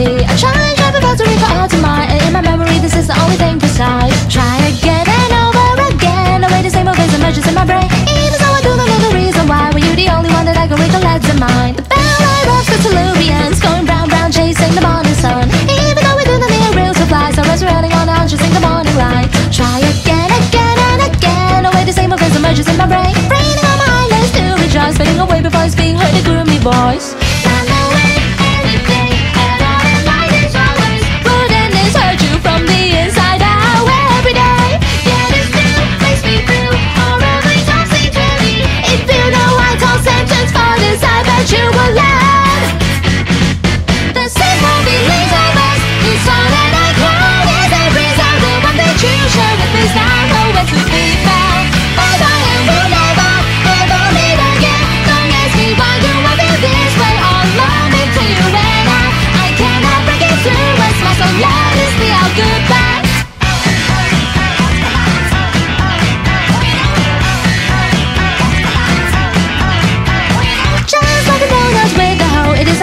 reality. I try and try to recall to mind, and in my memory, this is the only thing precise. Try again and over again, the way the same old face emerges in my brain. Even so, I do not know the reason why. Were you the only one that I can recollect in mind? The bell I rose the Tulubians, going brown, brown, chasing the morning sun. Even though we do not need real supplies, I was running on out, chasing the morning light. Try again, again, and again, the way the same old face emerges in my brain. Raining on my eyelids to rejoice, fading away before it's being heard the gloomy voice.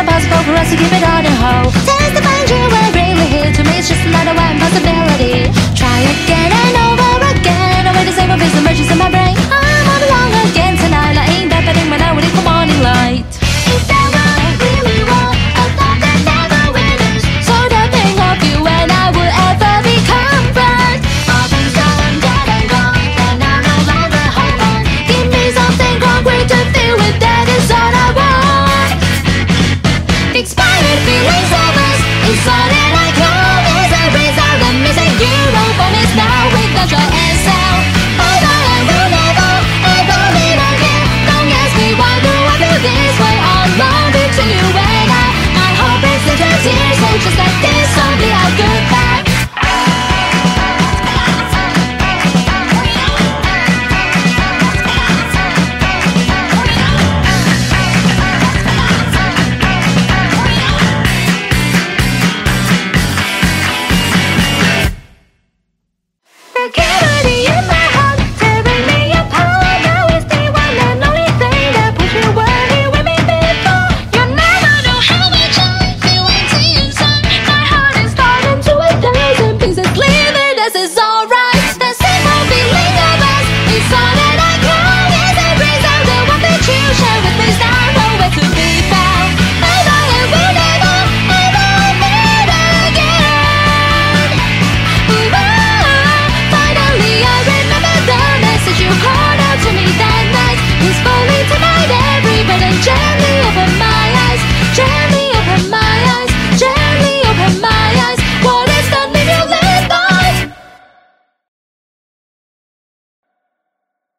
Impossible for us to keep it on a hole. Test to find